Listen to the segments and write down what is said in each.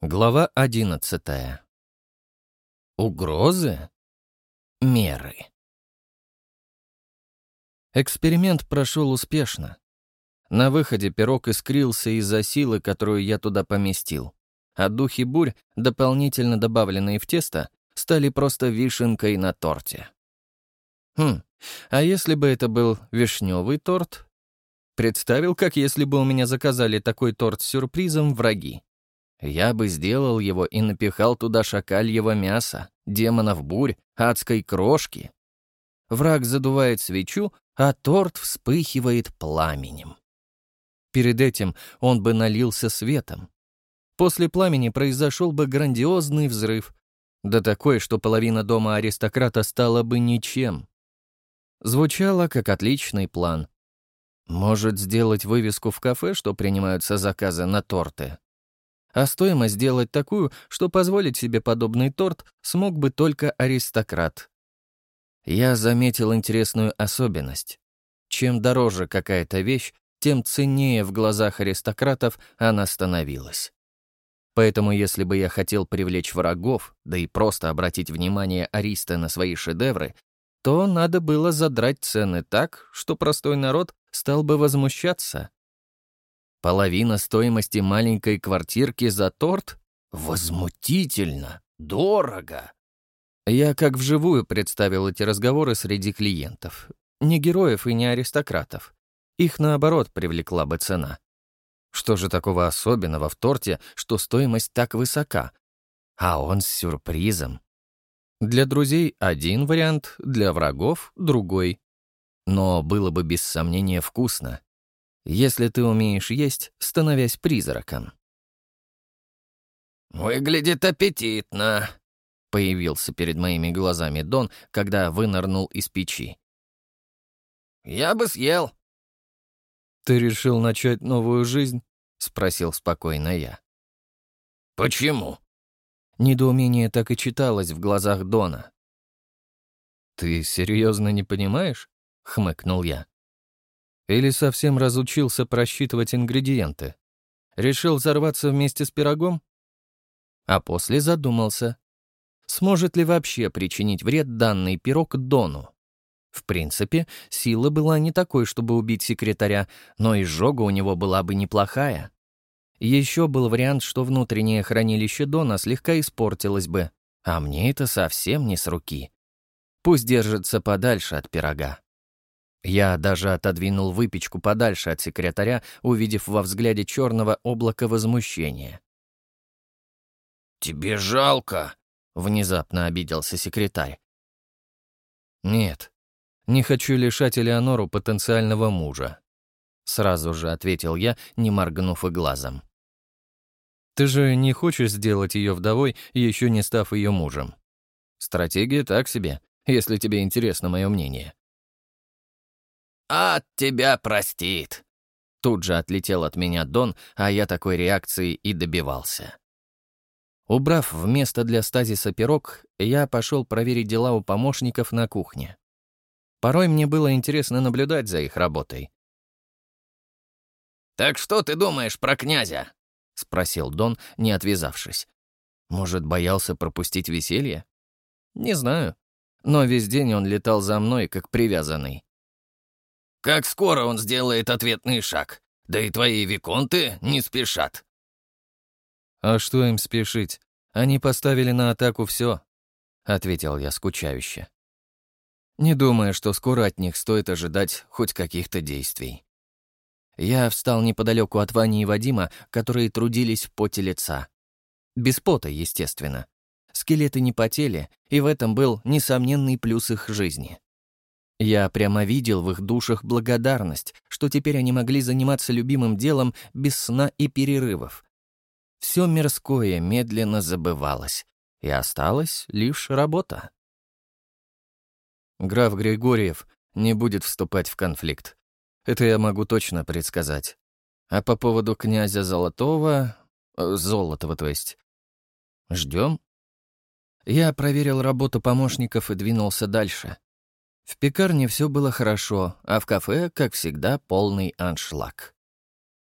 Глава одиннадцатая. Угрозы? Меры. Эксперимент прошел успешно. На выходе пирог искрился из-за силы, которую я туда поместил, а духи бурь, дополнительно добавленные в тесто, стали просто вишенкой на торте. Хм, а если бы это был вишневый торт? Представил, как если бы у меня заказали такой торт с сюрпризом враги. Я бы сделал его и напихал туда шакальего мяса, демонов бурь, адской крошки. Враг задувает свечу, а торт вспыхивает пламенем. Перед этим он бы налился светом. После пламени произошел бы грандиозный взрыв, да такой, что половина дома аристократа стала бы ничем. Звучало как отличный план. Может, сделать вывеску в кафе, что принимаются заказы на торты? А стоимость сделать такую, что позволить себе подобный торт смог бы только аристократ. Я заметил интересную особенность. Чем дороже какая-то вещь, тем ценнее в глазах аристократов она становилась. Поэтому если бы я хотел привлечь врагов, да и просто обратить внимание ариста на свои шедевры, то надо было задрать цены так, что простой народ стал бы возмущаться. Половина стоимости маленькой квартирки за торт? Возмутительно! Дорого! Я как вживую представил эти разговоры среди клиентов. Не героев и не аристократов. Их, наоборот, привлекла бы цена. Что же такого особенного в торте, что стоимость так высока? А он с сюрпризом. Для друзей один вариант, для врагов — другой. Но было бы без сомнения вкусно если ты умеешь есть, становясь призраком. «Выглядит аппетитно», — появился перед моими глазами Дон, когда вынырнул из печи. «Я бы съел». «Ты решил начать новую жизнь?» — спросил спокойно я. «Почему?» Недоумение так и читалось в глазах Дона. «Ты серьезно не понимаешь?» — хмыкнул я. Или совсем разучился просчитывать ингредиенты? Решил взорваться вместе с пирогом? А после задумался. Сможет ли вообще причинить вред данный пирог Дону? В принципе, сила была не такой, чтобы убить секретаря, но изжога у него была бы неплохая. Еще был вариант, что внутреннее хранилище Дона слегка испортилось бы, а мне это совсем не с руки. Пусть держится подальше от пирога. Я даже отодвинул выпечку подальше от секретаря, увидев во взгляде черного облака возмущения. «Тебе жалко?» — внезапно обиделся секретарь. «Нет, не хочу лишать Элеонору потенциального мужа», — сразу же ответил я, не моргнув и глазом. «Ты же не хочешь сделать ее вдовой, еще не став ее мужем. Стратегия так себе, если тебе интересно мое мнение». «От тебя простит!» Тут же отлетел от меня Дон, а я такой реакции и добивался. Убрав вместо для стазиса пирог, я пошел проверить дела у помощников на кухне. Порой мне было интересно наблюдать за их работой. «Так что ты думаешь про князя?» — спросил Дон, не отвязавшись. Может, боялся пропустить веселье? Не знаю. Но весь день он летал за мной, как привязанный. Как скоро он сделает ответный шаг? Да и твои виконты не спешат». «А что им спешить? Они поставили на атаку все», — ответил я скучающе. «Не думаю, что скоро от них стоит ожидать хоть каких-то действий». Я встал неподалеку от Вани и Вадима, которые трудились в поте лица. Без пота, естественно. Скелеты не потели, и в этом был несомненный плюс их жизни. Я прямо видел в их душах благодарность, что теперь они могли заниматься любимым делом без сна и перерывов. Все мирское медленно забывалось, и осталась лишь работа. Граф Григорьев не будет вступать в конфликт. Это я могу точно предсказать. А по поводу князя Золотого... Э, Золотого, то есть. Ждем. Я проверил работу помощников и двинулся дальше. В пекарне все было хорошо, а в кафе, как всегда, полный аншлаг.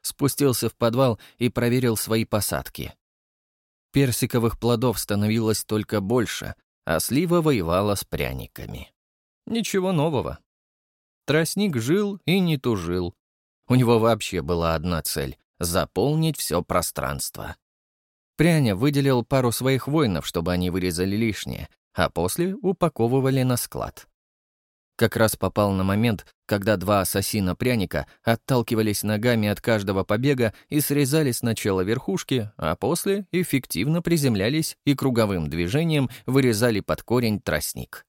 Спустился в подвал и проверил свои посадки. Персиковых плодов становилось только больше, а слива воевала с пряниками. Ничего нового. Тростник жил и не тужил. У него вообще была одна цель — заполнить все пространство. Пряня выделил пару своих воинов, чтобы они вырезали лишнее, а после упаковывали на склад. Как раз попал на момент, когда два ассасина пряника отталкивались ногами от каждого побега и срезали сначала верхушки, а после эффективно приземлялись и круговым движением вырезали под корень тростник.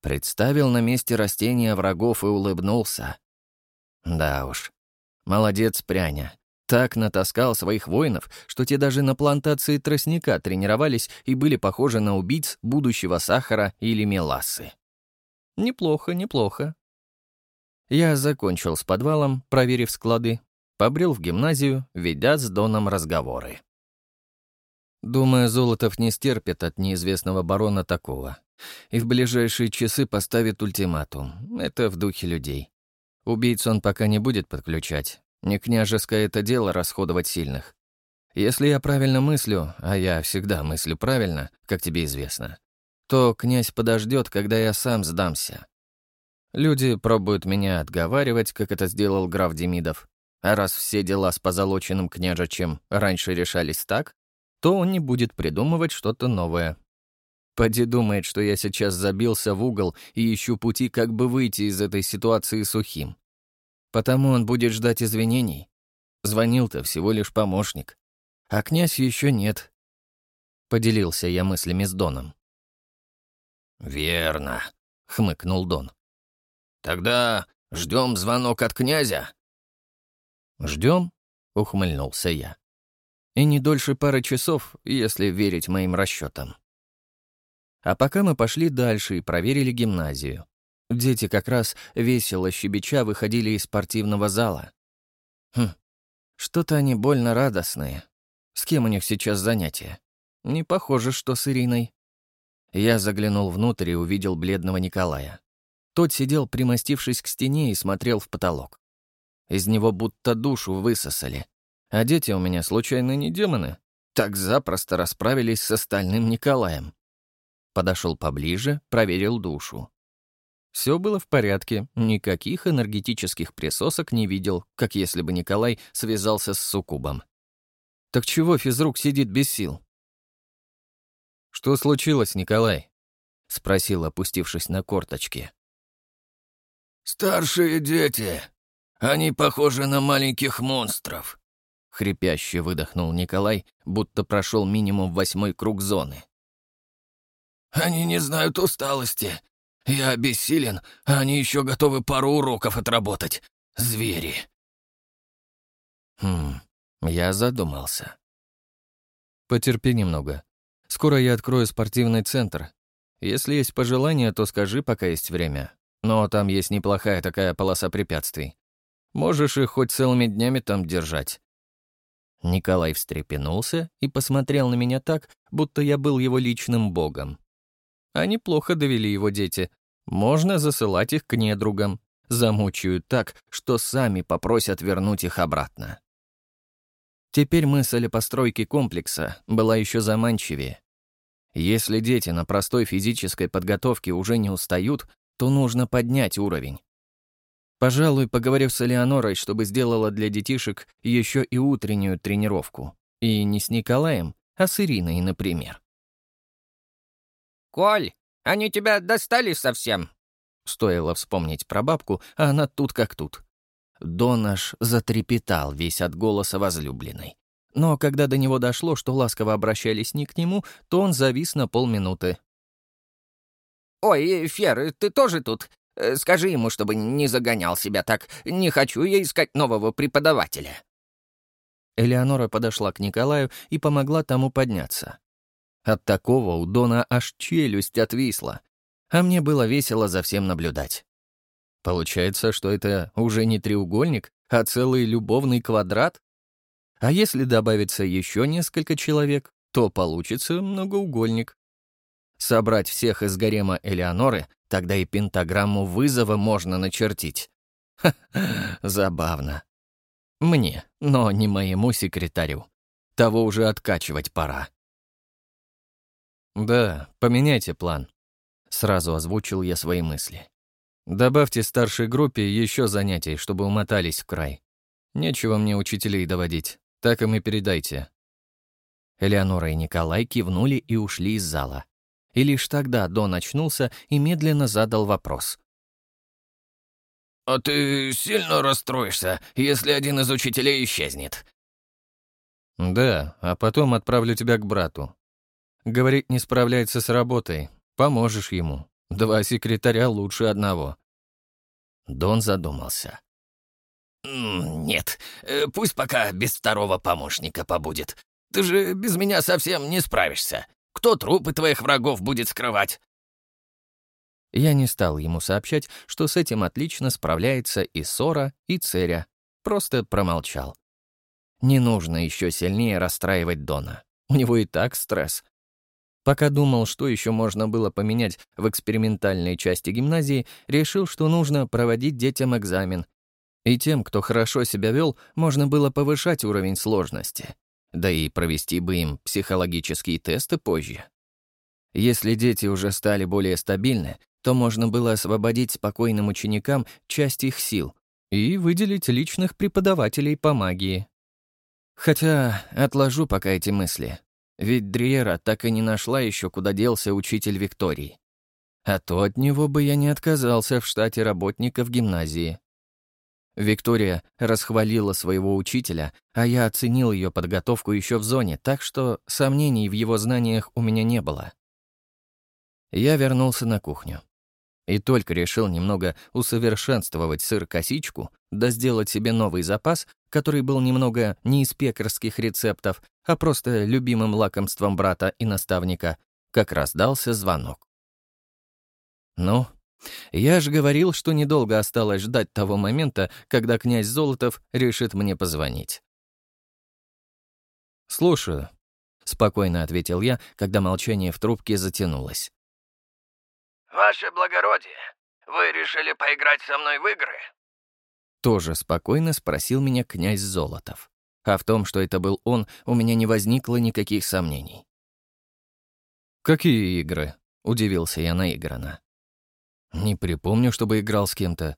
Представил на месте растения врагов и улыбнулся. Да уж, молодец пряня. Так натаскал своих воинов, что те даже на плантации тростника тренировались и были похожи на убийц будущего сахара или мелассы. Неплохо, неплохо. Я закончил с подвалом, проверив склады, побрел в гимназию, ведя с Доном разговоры. Думаю, Золотов не стерпит от неизвестного барона такого. И в ближайшие часы поставит ультиматум. Это в духе людей. Убийц он пока не будет подключать. Не княжеское это дело расходовать сильных. Если я правильно мыслю, а я всегда мыслю правильно, как тебе известно, то князь подождет, когда я сам сдамся. Люди пробуют меня отговаривать, как это сделал граф Демидов. А раз все дела с позолоченным княжичем раньше решались так, то он не будет придумывать что-то новое. Поди думает, что я сейчас забился в угол и ищу пути, как бы выйти из этой ситуации сухим. Потому он будет ждать извинений. Звонил-то всего лишь помощник. А князь еще нет. Поделился я мыслями с Доном. «Верно», — хмыкнул Дон. «Тогда ждем звонок от князя?» «Ждем?» — ухмыльнулся я. «И не дольше пары часов, если верить моим расчетам». А пока мы пошли дальше и проверили гимназию. Дети как раз весело щебеча выходили из спортивного зала. Хм, что-то они больно радостные. С кем у них сейчас занятия? Не похоже, что с Ириной. Я заглянул внутрь и увидел бледного Николая. Тот сидел, примостившись к стене, и смотрел в потолок. Из него будто душу высосали. А дети у меня случайно не демоны. Так запросто расправились с остальным Николаем. Подошел поближе, проверил душу. Все было в порядке, никаких энергетических присосок не видел, как если бы Николай связался с суккубом. Так чего физрук сидит без сил? «Что случилось, Николай?» — спросил, опустившись на корточки. «Старшие дети. Они похожи на маленьких монстров», — хрипяще выдохнул Николай, будто прошел минимум восьмой круг зоны. «Они не знают усталости. Я обессилен, а они еще готовы пару уроков отработать. Звери». Хм, я задумался. «Потерпи немного. Скоро я открою спортивный центр. Если есть пожелания, то скажи, пока есть время. Но там есть неплохая такая полоса препятствий. Можешь их хоть целыми днями там держать». Николай встрепенулся и посмотрел на меня так, будто я был его личным богом. Они плохо довели его дети. Можно засылать их к недругам. Замучают так, что сами попросят вернуть их обратно. Теперь мысль о постройке комплекса была еще заманчивее. Если дети на простой физической подготовке уже не устают, то нужно поднять уровень. Пожалуй, поговорив с Элеонорой, чтобы сделала для детишек еще и утреннюю тренировку. И не с Николаем, а с Ириной, например. «Коль, они тебя достали совсем?» Стоило вспомнить про бабку, а она тут как тут. Дон аж затрепетал весь от голоса возлюбленной. Но когда до него дошло, что ласково обращались не к нему, то он завис на полминуты. «Ой, Фер, ты тоже тут? Э, скажи ему, чтобы не загонял себя так. Не хочу я искать нового преподавателя». Элеонора подошла к Николаю и помогла тому подняться. От такого у Дона аж челюсть отвисла, а мне было весело за всем наблюдать. Получается, что это уже не треугольник, а целый любовный квадрат? А если добавится еще несколько человек, то получится многоугольник. Собрать всех из гарема Элеоноры, тогда и пентаграмму вызова можно начертить. Ха, забавно. Мне, но не моему секретарю. Того уже откачивать пора. «Да, поменяйте план», — сразу озвучил я свои мысли. «Добавьте старшей группе еще занятий, чтобы умотались в край. Нечего мне учителей доводить, так им и передайте». Элеонора и Николай кивнули и ушли из зала. И лишь тогда Дон очнулся и медленно задал вопрос. «А ты сильно расстроишься, если один из учителей исчезнет?» «Да, а потом отправлю тебя к брату. Говорит, не справляется с работой. Поможешь ему. Два секретаря лучше одного». Дон задумался. «Нет, э, пусть пока без второго помощника побудет. Ты же без меня совсем не справишься. Кто трупы твоих врагов будет скрывать?» Я не стал ему сообщать, что с этим отлично справляется и Сора, и Церя. Просто промолчал. Не нужно еще сильнее расстраивать Дона. У него и так стресс. Пока думал, что еще можно было поменять в экспериментальной части гимназии, решил, что нужно проводить детям экзамен. И тем, кто хорошо себя вел, можно было повышать уровень сложности. Да и провести бы им психологические тесты позже. Если дети уже стали более стабильны, то можно было освободить спокойным ученикам часть их сил и выделить личных преподавателей по магии. Хотя отложу пока эти мысли. Ведь Дриера так и не нашла еще, куда делся учитель Виктории. А то от него бы я не отказался в штате работников гимназии. Виктория расхвалила своего учителя, а я оценил ее подготовку еще в зоне, так что сомнений в его знаниях у меня не было. Я вернулся на кухню. И только решил немного усовершенствовать сыр-косичку, да сделать себе новый запас, который был немного не из пекарских рецептов, а просто любимым лакомством брата и наставника, как раздался звонок. Ну, я же говорил, что недолго осталось ждать того момента, когда князь Золотов решит мне позвонить. «Слушаю», — спокойно ответил я, когда молчание в трубке затянулось. «Ваше благородие, вы решили поиграть со мной в игры?» Тоже спокойно спросил меня князь Золотов. А в том, что это был он, у меня не возникло никаких сомнений. «Какие игры?» — удивился я наигранно. «Не припомню, чтобы играл с кем-то.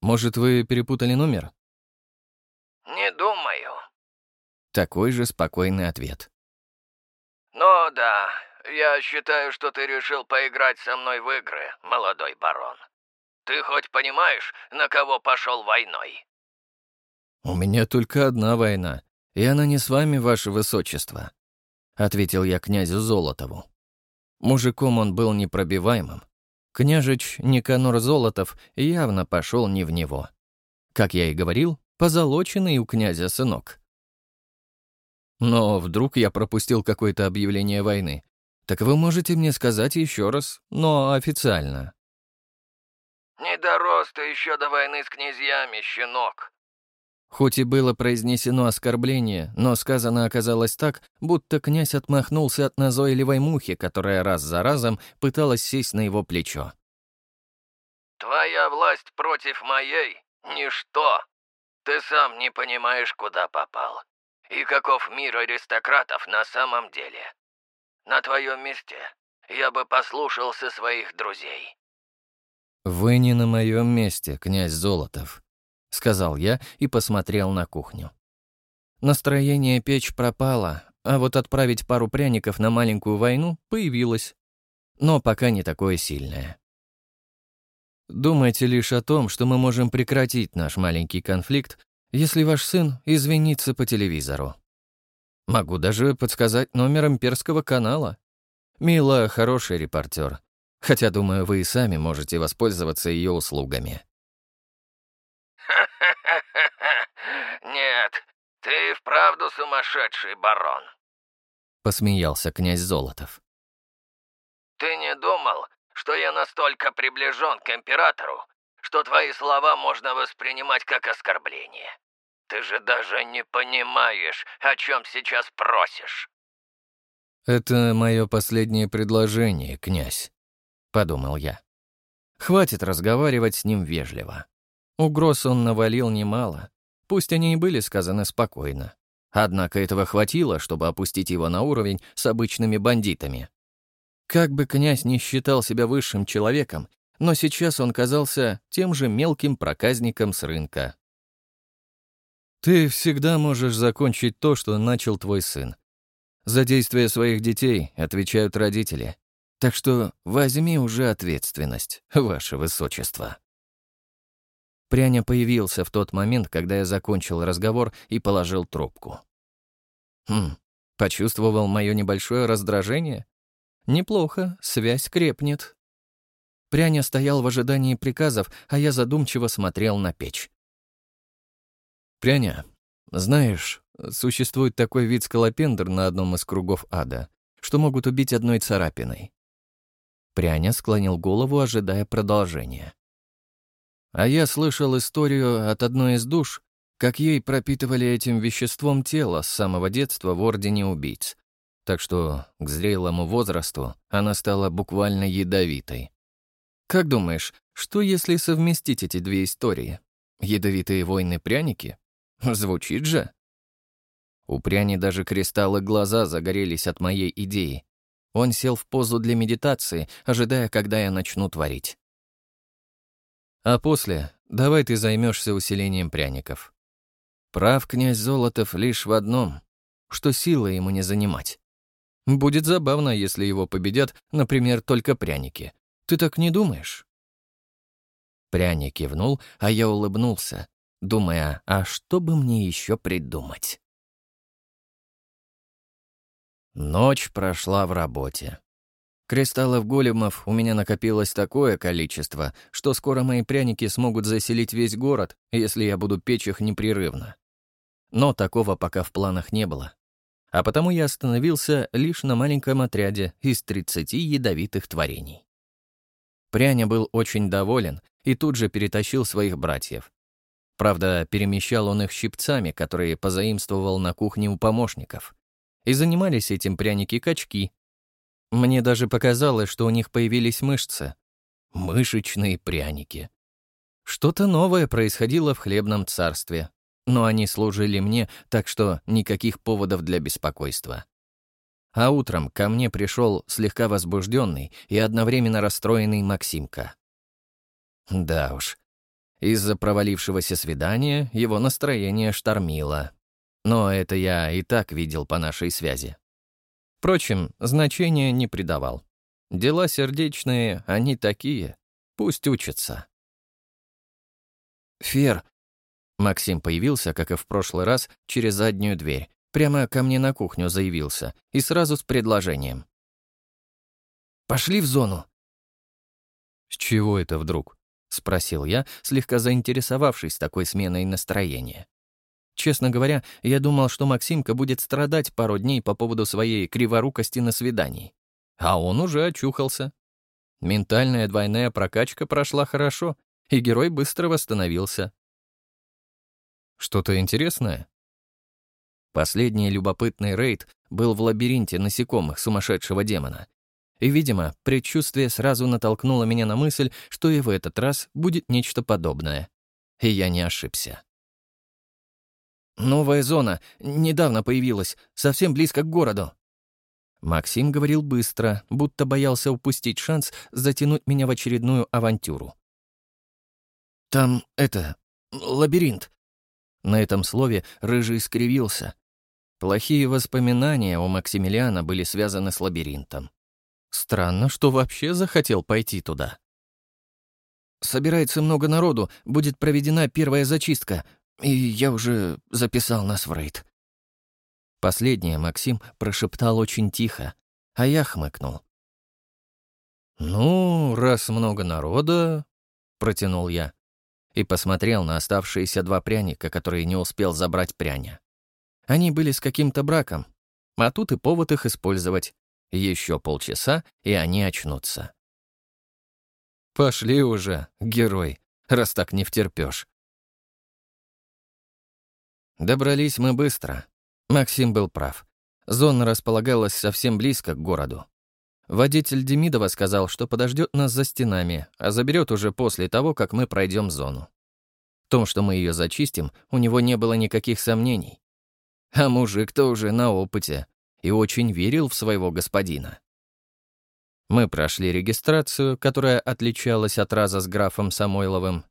Может, вы перепутали номер?» «Не думаю». Такой же спокойный ответ. «Ну да, я считаю, что ты решил поиграть со мной в игры, молодой барон. Ты хоть понимаешь, на кого пошел войной?» «У меня только одна война, и она не с вами, ваше высочество», — ответил я князю Золотову. Мужиком он был непробиваемым, Княжич Никанор Золотов явно пошел не в него. Как я и говорил, позолоченный у князя сынок. Но вдруг я пропустил какое-то объявление войны. Так вы можете мне сказать еще раз, но официально. «Не дорос ты еще до войны с князьями, щенок», Хоть и было произнесено оскорбление, но сказано оказалось так, будто князь отмахнулся от назойливой мухи, которая раз за разом пыталась сесть на его плечо. «Твоя власть против моей — ничто. Ты сам не понимаешь, куда попал. И каков мир аристократов на самом деле. На твоем месте я бы послушался своих друзей». «Вы не на моем месте, князь Золотов», — сказал я и посмотрел на кухню. Настроение печь пропало, а вот отправить пару пряников на маленькую войну появилось. Но пока не такое сильное. Думайте лишь о том, что мы можем прекратить наш маленький конфликт, если ваш сын извинится по телевизору. Могу даже подсказать номер имперского канала. Мила хороший репортер, хотя, думаю, вы и сами можете воспользоваться ее услугами. Нет, ты вправду сумасшедший, барон. Посмеялся князь Золотов. Ты не думал, что я настолько приближен к императору, что твои слова можно воспринимать как оскорбление? Ты же даже не понимаешь, о чем сейчас просишь. «Это мое последнее предложение, князь», — подумал я. «Хватит разговаривать с ним вежливо. Угроз он навалил немало, пусть они и были сказаны спокойно. Однако этого хватило, чтобы опустить его на уровень с обычными бандитами. Как бы князь не считал себя высшим человеком, но сейчас он казался тем же мелким проказником с рынка. Ты всегда можешь закончить то, что начал твой сын. За действия своих детей отвечают родители. Так что возьми уже ответственность, ваше высочество. Пряня появился в тот момент, когда я закончил разговор и положил трубку. Хм, почувствовал мое небольшое раздражение? Неплохо, связь крепнет. Пряня стоял в ожидании приказов, а я задумчиво смотрел на печь. «Пряня, знаешь, существует такой вид скалопендр на одном из кругов ада, что могут убить одной царапиной». Пряня склонил голову, ожидая продолжения. А я слышал историю от одной из душ, как ей пропитывали этим веществом тело с самого детства в Ордене Убийц. Так что к зрелому возрасту она стала буквально ядовитой. Как думаешь, что если совместить эти две истории? Ядовитые войны-пряники? Звучит же. У пряни даже кристаллы глаза загорелись от моей идеи. Он сел в позу для медитации, ожидая, когда я начну творить. А после давай ты займешься усилением пряников. Прав князь Золотов лишь в одном, что силы ему не занимать. Будет забавно, если его победят, например, только пряники. Ты так не думаешь?» Пряник кивнул, а я улыбнулся, думая, а что бы мне еще придумать? Ночь прошла в работе. Кристаллов големов у меня накопилось такое количество, что скоро мои пряники смогут заселить весь город, если я буду печь их непрерывно. Но такого пока в планах не было. А потому я остановился лишь на маленьком отряде из 30 ядовитых творений. Пряня был очень доволен и тут же перетащил своих братьев. Правда, перемещал он их щипцами, которые позаимствовал на кухне у помощников. И занимались этим пряники-качки. Мне даже показалось, что у них появились мышцы. Мышечные пряники. Что-то новое происходило в хлебном царстве, но они служили мне, так что никаких поводов для беспокойства. А утром ко мне пришел слегка возбужденный и одновременно расстроенный Максимка. Да уж, из-за провалившегося свидания его настроение штормило. Но это я и так видел по нашей связи. Впрочем, значения не придавал. Дела сердечные, они такие. Пусть учатся. «Фер!» Максим появился, как и в прошлый раз, через заднюю дверь, Прямо ко мне на кухню заявился и сразу с предложением. «Пошли в зону». «С чего это вдруг?» — спросил я, слегка заинтересовавшись такой сменой настроения. Честно говоря, я думал, что Максимка будет страдать пару дней по поводу своей криворукости на свидании. А он уже очухался. Ментальная двойная прокачка прошла хорошо, и герой быстро восстановился. «Что-то интересное?» Последний любопытный рейд был в лабиринте насекомых сумасшедшего демона. И, видимо, предчувствие сразу натолкнуло меня на мысль, что и в этот раз будет нечто подобное. И я не ошибся. «Новая зона. Недавно появилась. Совсем близко к городу». Максим говорил быстро, будто боялся упустить шанс затянуть меня в очередную авантюру. «Там это... лабиринт». На этом слове Рыжий скривился, Плохие воспоминания у Максимилиана были связаны с лабиринтом. Странно, что вообще захотел пойти туда. «Собирается много народу, будет проведена первая зачистка, и я уже записал нас в рейд». Последнее Максим прошептал очень тихо, а я хмыкнул. «Ну, раз много народа...» — протянул я и посмотрел на оставшиеся два пряника, которые не успел забрать пряня. Они были с каким-то браком, а тут и повод их использовать. Еще полчаса, и они очнутся. «Пошли уже, герой, раз так не втерпёшь». Добрались мы быстро. Максим был прав. Зона располагалась совсем близко к городу. Водитель Демидова сказал, что подождет нас за стенами, а заберет уже после того, как мы пройдем зону. В том, что мы ее зачистим, у него не было никаких сомнений. А мужик-то уже на опыте и очень верил в своего господина. Мы прошли регистрацию, которая отличалась от раза с графом Самойловым.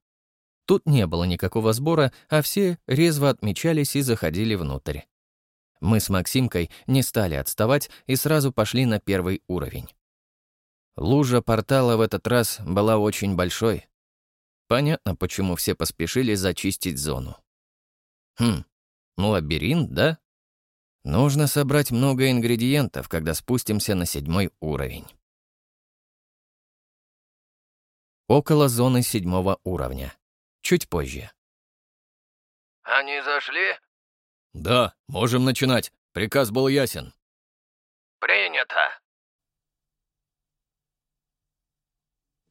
Тут не было никакого сбора, а все резво отмечались и заходили внутрь. Мы с Максимкой не стали отставать и сразу пошли на первый уровень. Лужа портала в этот раз была очень большой. Понятно, почему все поспешили зачистить зону. Хм, лабиринт, да? Нужно собрать много ингредиентов, когда спустимся на седьмой уровень. Около зоны седьмого уровня. Чуть позже. «Они зашли?» «Да, можем начинать. Приказ был ясен». «Принято».